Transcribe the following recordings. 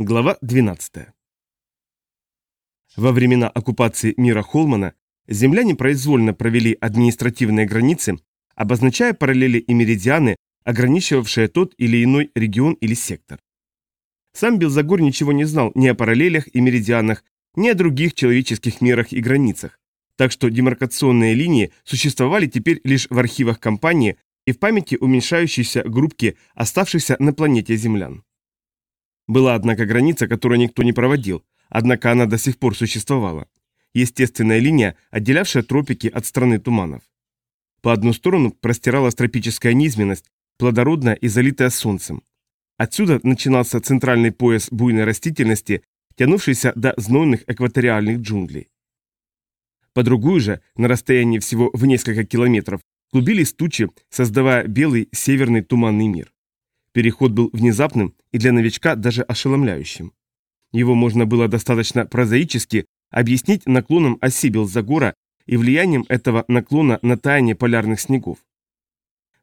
Глава 12. Во времена оккупации мира Холмана земляне произвольно провели административные границы, обозначая параллели и меридианы, ограничивавшие тот или иной регион или сектор. Сам Белзагор ничего не знал ни о параллелях и меридианах, ни о других человеческих мерах и границах, так что демаркационные линии существовали теперь лишь в архивах компании и в памяти уменьшающейся группки оставшихся на планете землян. Была, однако, граница, которую никто не проводил, однако она до сих пор существовала. Естественная линия, отделявшая тропики от страны туманов. По одну сторону простиралась тропическая низменность, плодородная и залитая солнцем. Отсюда начинался центральный пояс буйной растительности, тянувшийся до знойных экваториальных джунглей. По другую же, на расстоянии всего в несколько километров, клубились тучи, создавая белый северный туманный мир. Переход был внезапным и для новичка даже ошеломляющим. Его можно было достаточно прозаически объяснить наклоном оси Белзагора и влиянием этого наклона на таяние полярных снегов.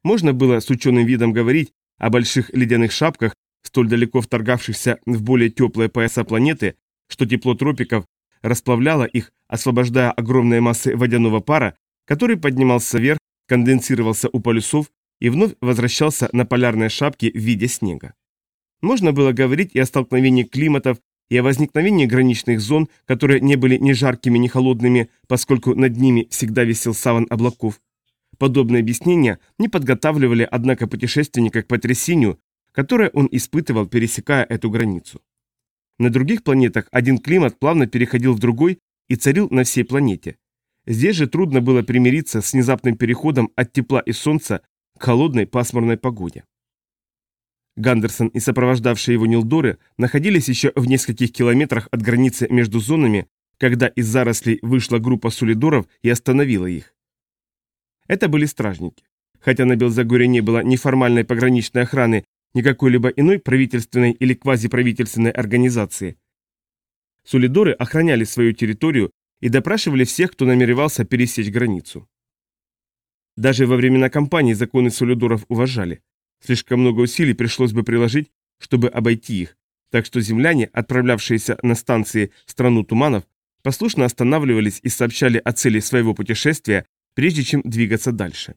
Можно было с ученым видом говорить о больших ледяных шапках, столь далеко вторгавшихся в более теплые пояса планеты, что тепло тропиков расплавляло их, освобождая огромные массы водяного пара, который поднимался вверх, конденсировался у полюсов и вновь возвращался на полярные шапки в виде снега. Можно было говорить и о столкновении климатов, и о возникновении граничных зон, которые не были ни жаркими, ни холодными, поскольку над ними всегда висел саван облаков. Подобные объяснения не подготавливали, однако, путешественника к потрясению, которое он испытывал, пересекая эту границу. На других планетах один климат плавно переходил в другой и царил на всей планете. Здесь же трудно было примириться с внезапным переходом от тепла и солнца к холодной пасмурной погоде. Гандерсон и сопровождавшие его Нилдоры находились еще в нескольких километрах от границы между зонами, когда из зарослей вышла группа сулидоров и остановила их. Это были стражники. Хотя на Белзагоре не было ни формальной пограничной охраны, ни какой-либо иной правительственной или квазиправительственной организации. Сулидоры охраняли свою территорию и допрашивали всех, кто намеревался пересечь границу. Даже во времена кампании законы Сулидоров уважали. Слишком много усилий пришлось бы приложить, чтобы обойти их, так что земляне, отправлявшиеся на станции в страну туманов, послушно останавливались и сообщали о цели своего путешествия, прежде чем двигаться дальше.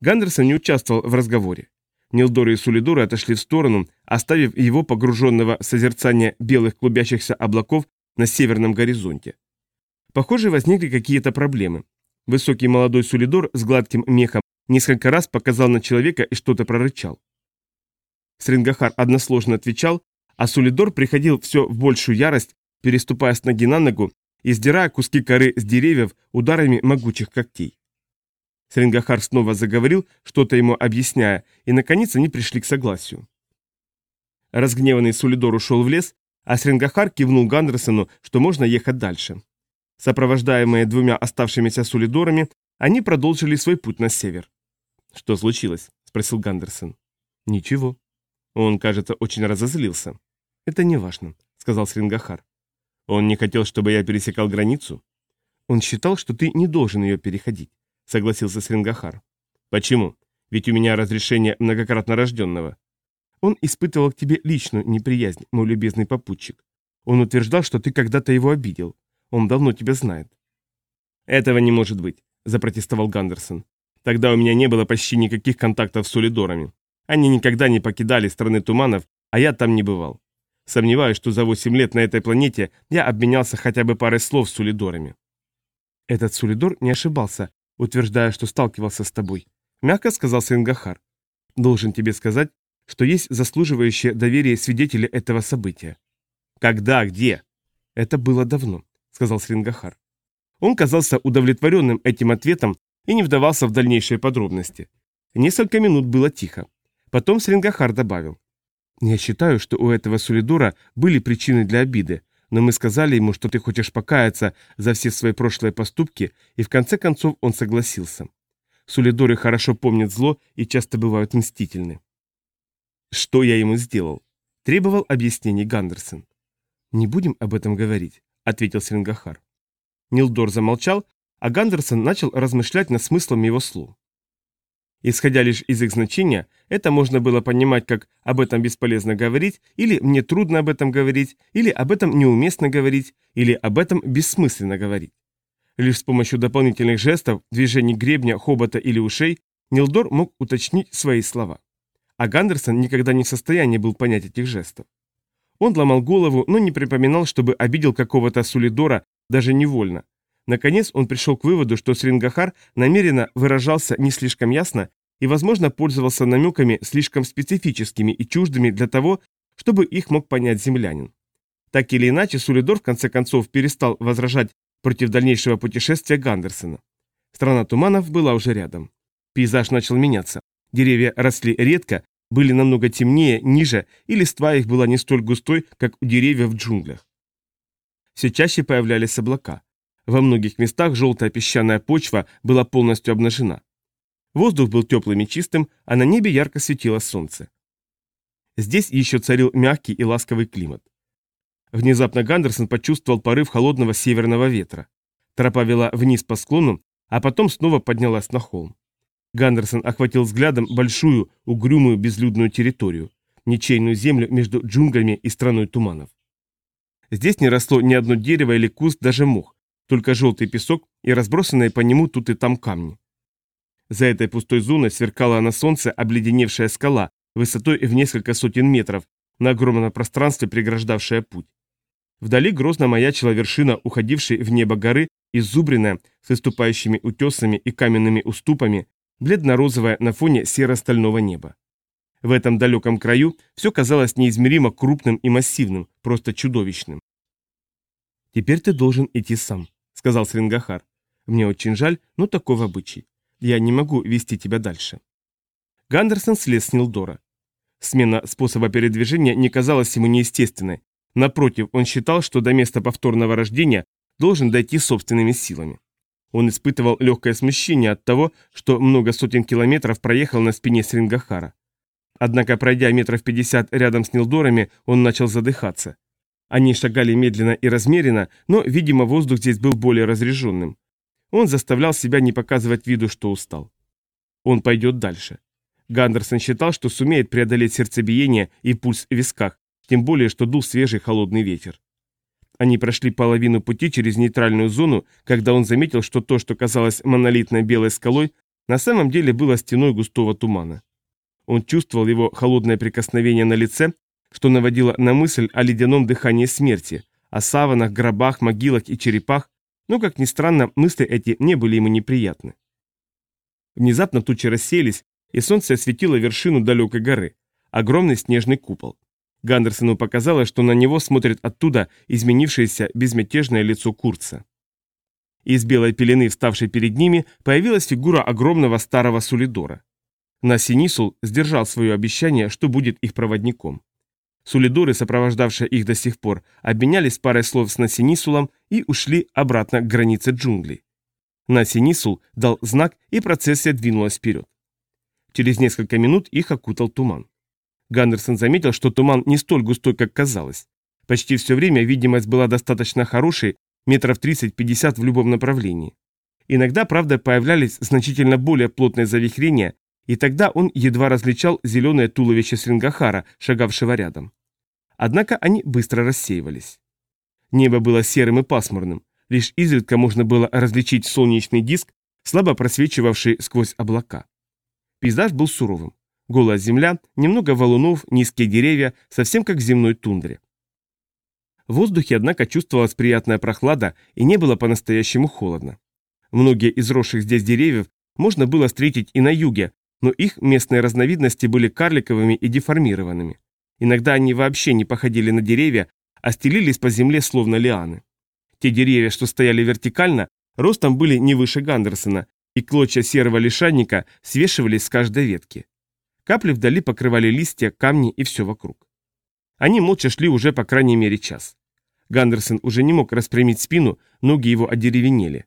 Гандерсон не участвовал в разговоре. Нилдоры и Сулидоры отошли в сторону, оставив его погруженного в созерцание белых клубящихся облаков на северном горизонте. Похоже, возникли какие-то проблемы. Высокий молодой Сулидор с гладким мехом несколько раз показал на человека и что-то прорычал. Срингахар односложно отвечал, а Сулидор приходил все в большую ярость, переступая с ноги на ногу и сдирая куски коры с деревьев ударами могучих когтей. Срингахар снова заговорил, что-то ему объясняя, и наконец они пришли к согласию. Разгневанный Сулидор ушел в лес, а Срингахар кивнул Гандерсону, что можно ехать дальше. Сопровождаемые двумя оставшимися Сулидорами, они продолжили свой путь на север. «Что случилось?» – спросил Гандерсон. «Ничего». Он, кажется, очень разозлился. «Это не важно», – сказал Срингахар. «Он не хотел, чтобы я пересекал границу?» «Он считал, что ты не должен ее переходить», – согласился Срингахар. «Почему? Ведь у меня разрешение многократно рожденного». «Он испытывал к тебе личную неприязнь, мой любезный попутчик. Он утверждал, что ты когда-то его обидел. Он давно тебя знает». «Этого не может быть», – запротестовал Гандерсон. Тогда у меня не было почти никаких контактов с улидорами. Они никогда не покидали страны туманов, а я там не бывал. Сомневаюсь, что за 8 лет на этой планете я обменялся хотя бы парой слов с улидорами. Этот Сулидор не ошибался, утверждая, что сталкивался с тобой. Мягко сказал Сенгахар. Должен тебе сказать, что есть заслуживающие доверия свидетели этого события. Когда, где? Это было давно, сказал Срингахар. Он казался удовлетворенным этим ответом и не вдавался в дальнейшие подробности. Несколько минут было тихо. Потом Срингахар добавил. «Я считаю, что у этого Сулидора были причины для обиды, но мы сказали ему, что ты хочешь покаяться за все свои прошлые поступки, и в конце концов он согласился. Сулидоры хорошо помнят зло и часто бывают мстительны». «Что я ему сделал?» – требовал объяснений Гандерсон. «Не будем об этом говорить», – ответил Срингахар. Нилдор замолчал, а Гандерсон начал размышлять над смыслом его слов. Исходя лишь из их значения, это можно было понимать как «об этом бесполезно говорить», или «мне трудно об этом говорить», или «об этом неуместно говорить», или «об этом бессмысленно говорить». Лишь с помощью дополнительных жестов, движений гребня, хобота или ушей Нилдор мог уточнить свои слова. А Гандерсон никогда не в состоянии был понять этих жестов. Он ломал голову, но не припоминал, чтобы обидел какого-то Сулидора даже невольно, Наконец он пришел к выводу, что Срингахар намеренно выражался не слишком ясно и, возможно, пользовался намеками слишком специфическими и чуждыми для того, чтобы их мог понять землянин. Так или иначе, Сулидор в конце концов перестал возражать против дальнейшего путешествия Гандерсона. Страна туманов была уже рядом. Пейзаж начал меняться. Деревья росли редко, были намного темнее, ниже, и листва их была не столь густой, как у деревьев в джунглях. Все чаще появлялись облака. Во многих местах желтая песчаная почва была полностью обнажена. Воздух был теплым и чистым, а на небе ярко светило солнце. Здесь еще царил мягкий и ласковый климат. Внезапно Гандерсон почувствовал порыв холодного северного ветра. Тропа вела вниз по склону, а потом снова поднялась на холм. Гандерсон охватил взглядом большую, угрюмую, безлюдную территорию, ничейную землю между джунглями и страной туманов. Здесь не росло ни одно дерево или куст, даже мох, только желтый песок и разбросанные по нему тут и там камни. За этой пустой зоной сверкала на солнце обледеневшая скала высотой в несколько сотен метров, на огромном пространстве преграждавшая путь. Вдали грозно маячила вершина, уходившей в небо горы, иззубренная, с выступающими утесами и каменными уступами, бледно-розовая на фоне серо-стального неба. В этом далеком краю все казалось неизмеримо крупным и массивным, просто чудовищным. «Теперь ты должен идти сам», сказал Срингахар. «Мне очень жаль, но таков обычай. Я не могу вести тебя дальше». Гандерсон слез с Нилдора. Смена способа передвижения не казалась ему неестественной. Напротив, он считал, что до места повторного рождения должен дойти собственными силами. Он испытывал легкое смущение от того, что много сотен километров проехал на спине Срингахара. Однако, пройдя метров пятьдесят рядом с Нилдорами, он начал задыхаться. Они шагали медленно и размеренно, но, видимо, воздух здесь был более разреженным. Он заставлял себя не показывать виду, что устал. Он пойдет дальше. Гандерсон считал, что сумеет преодолеть сердцебиение и пульс в висках, тем более, что дул свежий холодный ветер. Они прошли половину пути через нейтральную зону, когда он заметил, что то, что казалось монолитной белой скалой, на самом деле было стеной густого тумана. Он чувствовал его холодное прикосновение на лице, что наводило на мысль о ледяном дыхании смерти, о саванах, гробах, могилах и черепах, но, как ни странно, мысли эти не были ему неприятны. Внезапно тучи рассеялись, и солнце осветило вершину далекой горы, огромный снежный купол. Гандерсону показалось, что на него смотрит оттуда изменившееся безмятежное лицо Курца. Из белой пелены, вставшей перед ними, появилась фигура огромного старого Сулидора. Насинисул сдержал свое обещание, что будет их проводником. Сулидоры, сопровождавшие их до сих пор, обменялись парой слов с Насинисулом и ушли обратно к границе джунглей. Насинисул дал знак, и процессия двинулась вперед. Через несколько минут их окутал туман. Гандерсон заметил, что туман не столь густой, как казалось. Почти все время видимость была достаточно хорошей, метров 30-50 в любом направлении. Иногда, правда, появлялись значительно более плотные завихрения, и тогда он едва различал зеленое туловище Срингахара, шагавшего рядом. Однако они быстро рассеивались. Небо было серым и пасмурным, лишь изредка можно было различить солнечный диск, слабо просвечивавший сквозь облака. Пейзаж был суровым. Голая земля, немного валунов, низкие деревья, совсем как в земной тундре. В воздухе, однако, чувствовалась приятная прохлада и не было по-настоящему холодно. Многие из росших здесь деревьев можно было встретить и на юге, но их местные разновидности были карликовыми и деформированными. Иногда они вообще не походили на деревья, а стелились по земле словно лианы. Те деревья, что стояли вертикально, ростом были не выше Гандерсона, и клочья серого лишайника свешивались с каждой ветки. Капли вдали покрывали листья, камни и все вокруг. Они молча шли уже по крайней мере час. Гандерсон уже не мог распрямить спину, ноги его одеревенели.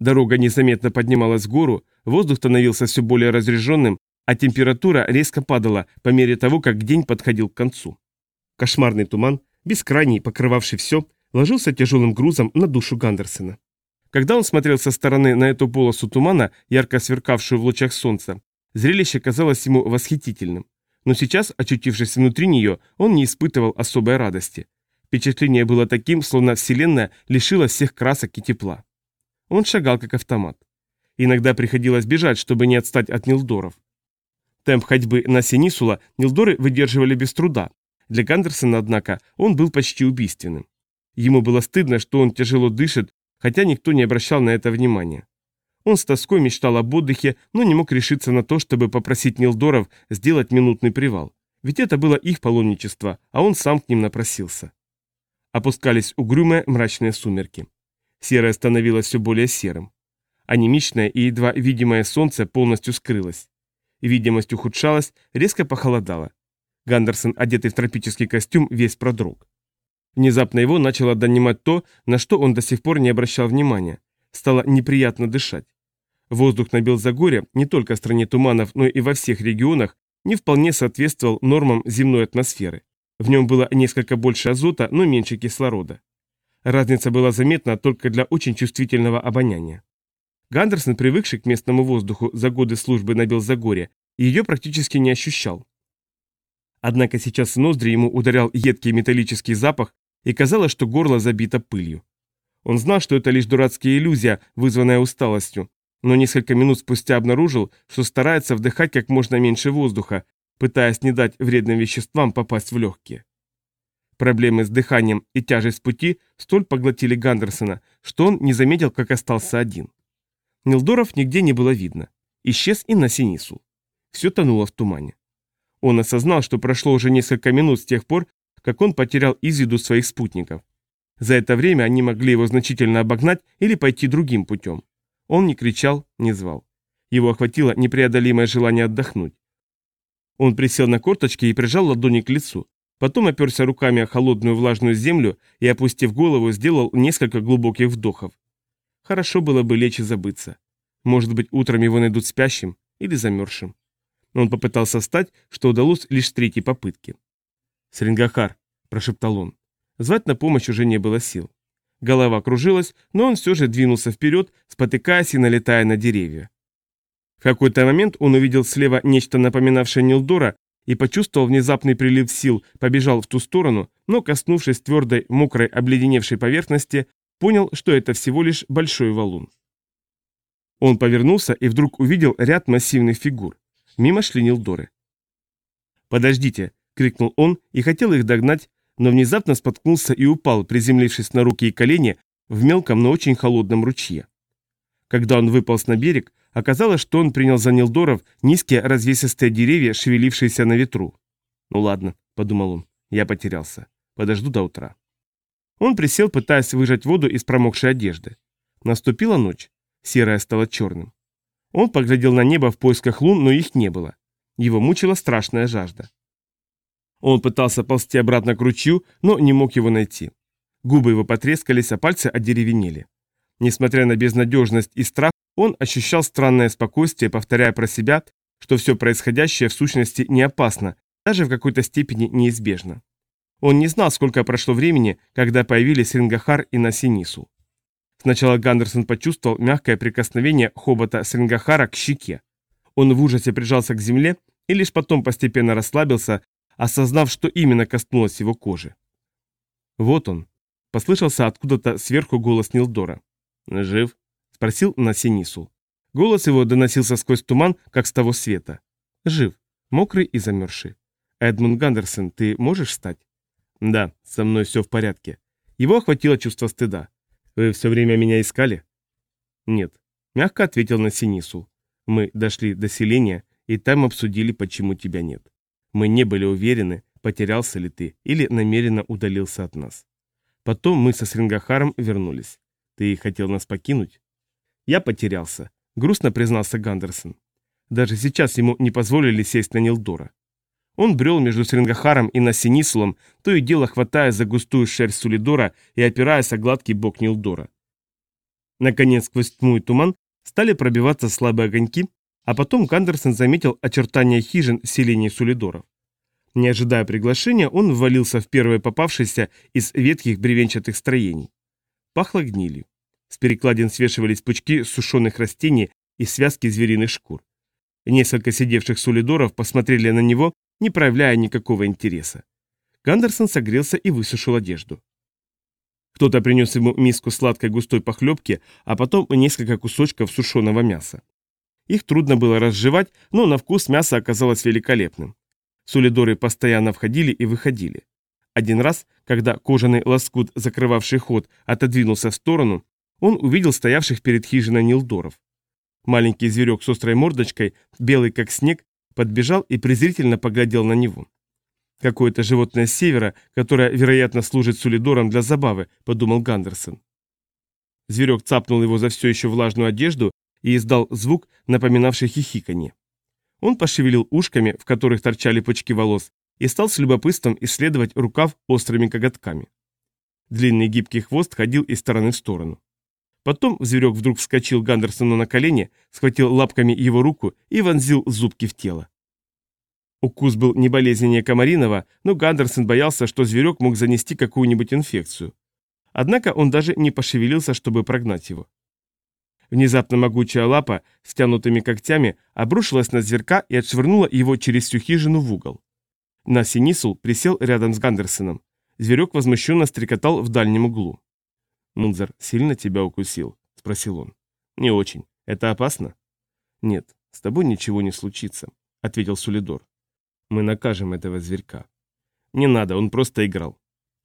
Дорога незаметно поднималась в гору, воздух становился все более разреженным, а температура резко падала по мере того, как день подходил к концу. Кошмарный туман, бескрайний, покрывавший все, ложился тяжелым грузом на душу Гандерсона. Когда он смотрел со стороны на эту полосу тумана, ярко сверкавшую в лучах солнца, Зрелище казалось ему восхитительным. Но сейчас, очутившись внутри нее, он не испытывал особой радости. Впечатление было таким, словно Вселенная лишила всех красок и тепла. Он шагал как автомат. Иногда приходилось бежать, чтобы не отстать от Нилдоров. Темп ходьбы на Синисула Нилдоры выдерживали без труда. Для Гандерсона, однако, он был почти убийственным. Ему было стыдно, что он тяжело дышит, хотя никто не обращал на это внимания. Он с тоской мечтал об отдыхе, но не мог решиться на то, чтобы попросить Нилдоров сделать минутный привал. Ведь это было их паломничество, а он сам к ним напросился. Опускались угрюмые мрачные сумерки. Серое становилось все более серым. Анемичное и едва видимое солнце полностью скрылось. Видимость ухудшалась, резко похолодало. Гандерсон, одетый в тропический костюм, весь продрог. Внезапно его начало донимать то, на что он до сих пор не обращал внимания. Стало неприятно дышать. Воздух на Белзагоре, не только в стране туманов, но и во всех регионах, не вполне соответствовал нормам земной атмосферы. В нем было несколько больше азота, но меньше кислорода. Разница была заметна только для очень чувствительного обоняния. Гандерсон, привыкший к местному воздуху за годы службы на Белзагоре, ее практически не ощущал. Однако сейчас в ноздри ему ударял едкий металлический запах, и казалось, что горло забито пылью. Он знал, что это лишь дурацкая иллюзия, вызванная усталостью, но несколько минут спустя обнаружил, что старается вдыхать как можно меньше воздуха, пытаясь не дать вредным веществам попасть в легкие. Проблемы с дыханием и тяжесть пути столь поглотили Гандерсона, что он не заметил, как остался один. Нилдоров нигде не было видно. Исчез и на Синису. Все тонуло в тумане. Он осознал, что прошло уже несколько минут с тех пор, как он потерял из виду своих спутников. За это время они могли его значительно обогнать или пойти другим путем. Он не кричал, не звал. Его охватило непреодолимое желание отдохнуть. Он присел на корточки и прижал ладони к лицу. Потом оперся руками о холодную влажную землю и, опустив голову, сделал несколько глубоких вдохов. Хорошо было бы лечь и забыться. Может быть, утром его найдут спящим или замерзшим. Но он попытался встать, что удалось лишь с третьей попытки. «Срингахар», – прошептал он. Звать на помощь уже не было сил. Голова кружилась, но он все же двинулся вперед, спотыкаясь и налетая на деревья. В какой-то момент он увидел слева нечто напоминавшее Нилдора и почувствовал внезапный прилив сил, побежал в ту сторону, но, коснувшись твердой, мокрой, обледеневшей поверхности, понял, что это всего лишь большой валун. Он повернулся и вдруг увидел ряд массивных фигур. Мимо шли Нилдоры. «Подождите!» — крикнул он и хотел их догнать, но внезапно споткнулся и упал, приземлившись на руки и колени в мелком, но очень холодном ручье. Когда он выполз на берег, оказалось, что он принял за Нилдоров низкие развесистые деревья, шевелившиеся на ветру. «Ну ладно», — подумал он, — «я потерялся. Подожду до утра». Он присел, пытаясь выжать воду из промокшей одежды. Наступила ночь. Серая стала черным. Он поглядел на небо в поисках лун, но их не было. Его мучила страшная жажда. Он пытался ползти обратно к ручью, но не мог его найти. Губы его потрескались, а пальцы одеревенели. Несмотря на безнадежность и страх, он ощущал странное спокойствие, повторяя про себя, что все происходящее в сущности не опасно, даже в какой-то степени неизбежно. Он не знал, сколько прошло времени, когда появились Рингахар и Насинису. Сначала Гандерсон почувствовал мягкое прикосновение хобота Срингахара к щеке. Он в ужасе прижался к земле и лишь потом постепенно расслабился, осознав, что именно коснулось его кожи. Вот он. Послышался откуда-то сверху голос Нилдора. «Жив?» – спросил Насинисул. Голос его доносился сквозь туман, как с того света. «Жив. Мокрый и замерзший. Эдмунд Гандерсон, ты можешь встать?» «Да, со мной все в порядке». Его охватило чувство стыда. «Вы все время меня искали?» «Нет», – мягко ответил Насинисул. «Мы дошли до селения, и там обсудили, почему тебя нет». Мы не были уверены, потерялся ли ты или намеренно удалился от нас. Потом мы со Срингахаром вернулись. Ты хотел нас покинуть? Я потерялся, грустно признался Гандерсон. Даже сейчас ему не позволили сесть на Нилдора. Он брел между Срингахаром и Насинисулом, то и дело хватая за густую шерсть Сулидора и опираясь о гладкий бок Нилдора. Наконец, сквозь тьму и туман стали пробиваться слабые огоньки, а потом Гандерсон заметил очертания хижин селения Сулидоров. Не ожидая приглашения, он ввалился в первое попавшееся из ветхих бревенчатых строений. Пахло гнилью. С перекладин свешивались пучки сушеных растений и связки звериных шкур. Несколько сидевших сулидоров посмотрели на него, не проявляя никакого интереса. Гандерсон согрелся и высушил одежду. Кто-то принес ему миску сладкой густой похлебки, а потом несколько кусочков сушеного мяса. Их трудно было разжевать, но на вкус мясо оказалось великолепным. Сулидоры постоянно входили и выходили. Один раз, когда кожаный лоскут, закрывавший ход, отодвинулся в сторону, он увидел стоявших перед хижиной Нилдоров. Маленький зверек с острой мордочкой, белый как снег, подбежал и презрительно поглядел на него. «Какое-то животное с севера, которое, вероятно, служит сулидором для забавы», — подумал Гандерсон. Зверек цапнул его за все еще влажную одежду и издал звук, напоминавший хихиканье. Он пошевелил ушками, в которых торчали пучки волос, и стал с любопытством исследовать рукав острыми коготками. Длинный гибкий хвост ходил из стороны в сторону. Потом зверек вдруг вскочил Гандерсону на колени, схватил лапками его руку и вонзил зубки в тело. Укус был не болезненнее Комаринова, но Гандерсон боялся, что зверек мог занести какую-нибудь инфекцию. Однако он даже не пошевелился, чтобы прогнать его. Внезапно могучая лапа с тянутыми когтями обрушилась на зверка и отшвырнула его через всю хижину в угол. На Синисул присел рядом с Гандерсоном. Зверек возмущенно стрекотал в дальнем углу. «Мунзер сильно тебя укусил?» – спросил он. «Не очень. Это опасно?» «Нет, с тобой ничего не случится», – ответил Сулидор. Мы накажем этого зверька. Не надо, он просто играл.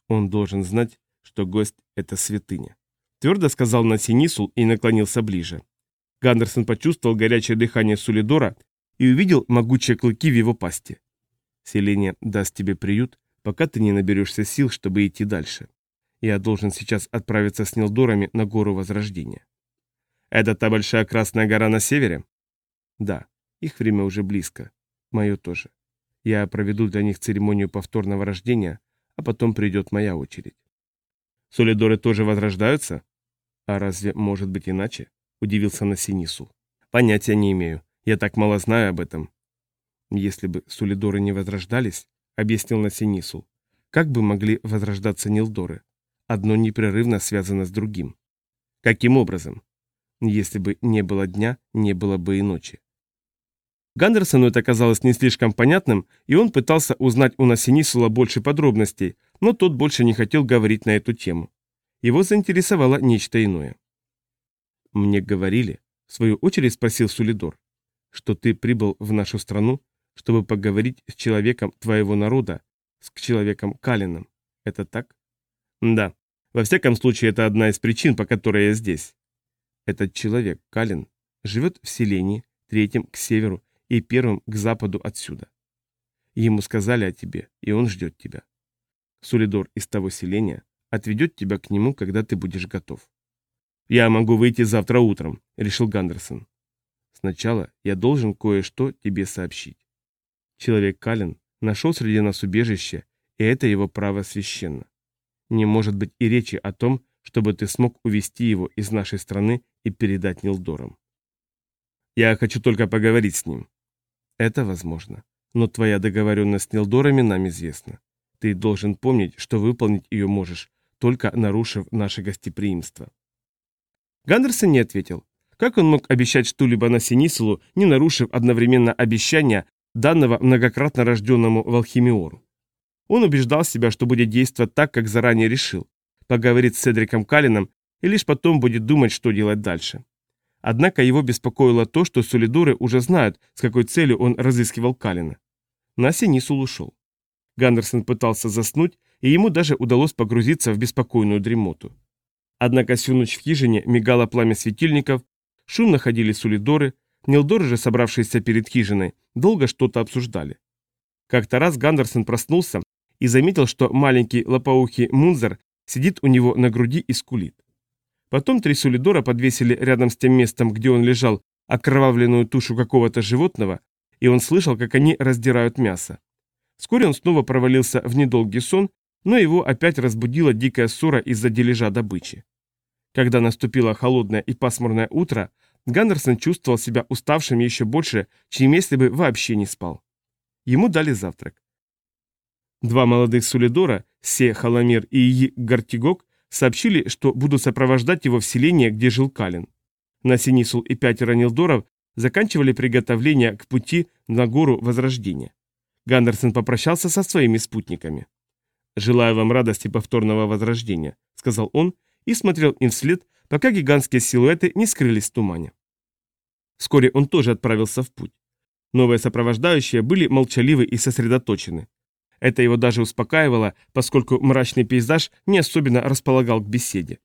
Он должен знать, что гость — это святыня. Твердо сказал Насинисул и наклонился ближе. Гандерсон почувствовал горячее дыхание Сулидора и увидел могучие клыки в его пасти. Селение даст тебе приют, пока ты не наберешься сил, чтобы идти дальше. Я должен сейчас отправиться с Нилдорами на гору Возрождения. Это та большая красная гора на севере? Да, их время уже близко. Мое тоже. Я проведу для них церемонию повторного рождения, а потом придет моя очередь. Солидоры тоже возрождаются? А разве может быть иначе? Удивился Насинису. Понятия не имею. Я так мало знаю об этом. Если бы Сулидоры не возрождались, объяснил Насинису, как бы могли возрождаться Нилдоры? Одно непрерывно связано с другим. Каким образом? Если бы не было дня, не было бы и ночи. Гандерсону это казалось не слишком понятным, и он пытался узнать у Насинисула больше подробностей, но тот больше не хотел говорить на эту тему. Его заинтересовало нечто иное. «Мне говорили», — в свою очередь спросил Сулидор, «что ты прибыл в нашу страну, чтобы поговорить с человеком твоего народа, с человеком Калином. Это так?» «Да. Во всяком случае, это одна из причин, по которой я здесь. Этот человек, Калин, живет в селении, третьем к северу и первым к западу отсюда. Ему сказали о тебе, и он ждет тебя. Сулидор из того селения отведет тебя к нему, когда ты будешь готов. «Я могу выйти завтра утром», — решил Гандерсон. «Сначала я должен кое-что тебе сообщить. Человек Калин нашел среди нас убежище, и это его право священно. Не может быть и речи о том, чтобы ты смог увести его из нашей страны и передать Нилдорам. Я хочу только поговорить с ним. Это возможно. Но твоя договоренность с Нилдорами нам известна. Ты должен помнить, что выполнить ее можешь, только нарушив наше гостеприимство. Гандерсон не ответил. Как он мог обещать что-либо на Синисулу, не нарушив одновременно обещания, данного многократно рожденному Волхимиору? Он убеждал себя, что будет действовать так, как заранее решил. Поговорит с Седриком Калином и лишь потом будет думать, что делать дальше. Однако его беспокоило то, что солидоры уже знают, с какой целью он разыскивал Калина. Наси Нисул ушел. Гандерсон пытался заснуть, и ему даже удалось погрузиться в беспокойную дремоту. Однако всю ночь в хижине мигало пламя светильников, шумно ходили сулидоры, Нилдоры же, собравшиеся перед хижиной, долго что-то обсуждали. Как-то раз Гандерсон проснулся и заметил, что маленький лопоухий Мунзер сидит у него на груди и скулит. Потом три сулидора подвесили рядом с тем местом, где он лежал, окровавленную тушу какого-то животного, и он слышал, как они раздирают мясо. Вскоре он снова провалился в недолгий сон, но его опять разбудила дикая ссора из-за дележа добычи. Когда наступило холодное и пасмурное утро, Гандерсон чувствовал себя уставшим еще больше, чем если бы вообще не спал. Ему дали завтрак. Два молодых сулидора, Се Халамир и И Гартигок, сообщили, что будут сопровождать его в селение, где жил Калин. Насинисул и пятеро Нилдоров заканчивали приготовления к пути на гору Возрождения. Гандерсон попрощался со своими спутниками. «Желаю вам радости повторного возрождения», — сказал он и смотрел им вслед, пока гигантские силуэты не скрылись в тумане. Вскоре он тоже отправился в путь. Новые сопровождающие были молчаливы и сосредоточены. Это его даже успокаивало, поскольку мрачный пейзаж не особенно располагал к беседе.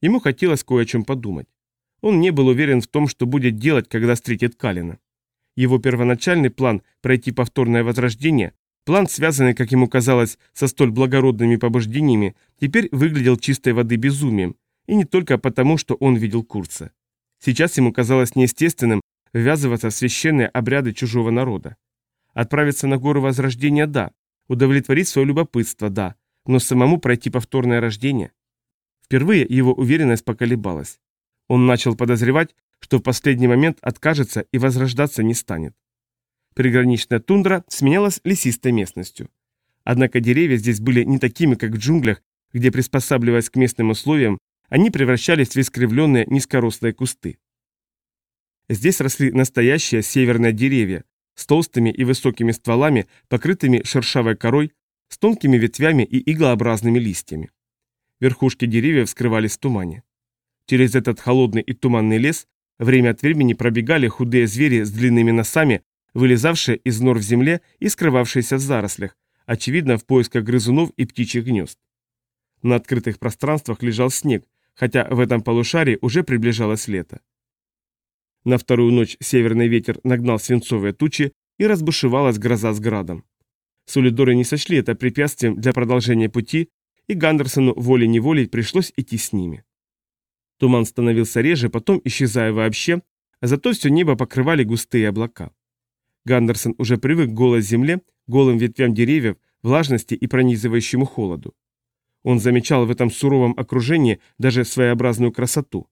Ему хотелось кое о чем подумать. Он не был уверен в том, что будет делать, когда встретит Калина. Его первоначальный план пройти повторное возрождение, план, связанный, как ему казалось, со столь благородными побуждениями, теперь выглядел чистой воды безумием, и не только потому, что он видел Курца. Сейчас ему казалось неестественным ввязываться в священные обряды чужого народа. Отправиться на гору Возрождения – да, удовлетворить свое любопытство – да, но самому пройти повторное рождение? Впервые его уверенность поколебалась. Он начал подозревать, что в последний момент откажется и возрождаться не станет. Приграничная тундра сменялась лесистой местностью. Однако деревья здесь были не такими, как в джунглях, где, приспосабливаясь к местным условиям, они превращались в искривленные низкорослые кусты. Здесь росли настоящие северные деревья с толстыми и высокими стволами, покрытыми шершавой корой, с тонкими ветвями и иглообразными листьями. Верхушки деревьев скрывались в тумане. Через этот холодный и туманный лес время от времени пробегали худые звери с длинными носами, вылезавшие из нор в земле и скрывавшиеся в зарослях, очевидно в поисках грызунов и птичьих гнезд. На открытых пространствах лежал снег, хотя в этом полушарии уже приближалось лето. На вторую ночь северный ветер нагнал свинцовые тучи и разбушевалась гроза с градом. Сулидоры не сочли это препятствием для продолжения пути, и Гандерсону волей-неволей пришлось идти с ними. Туман становился реже, потом исчезая вообще, а зато все небо покрывали густые облака. Гандерсон уже привык к голой земле, голым ветвям деревьев, влажности и пронизывающему холоду. Он замечал в этом суровом окружении даже своеобразную красоту.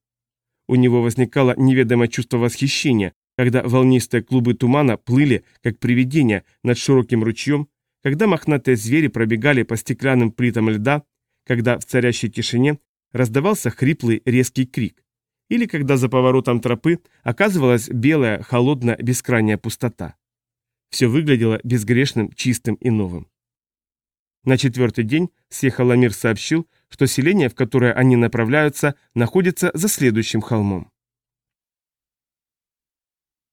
У него возникало неведомое чувство восхищения, когда волнистые клубы тумана плыли, как привидения, над широким ручьем, когда мохнатые звери пробегали по стеклянным плитам льда, когда в царящей тишине раздавался хриплый резкий крик. Или когда за поворотом тропы оказывалась белая, холодная, бескрайняя пустота. Все выглядело безгрешным, чистым и новым. На четвертый день Сехаламир сообщил, что селение, в которое они направляются, находится за следующим холмом.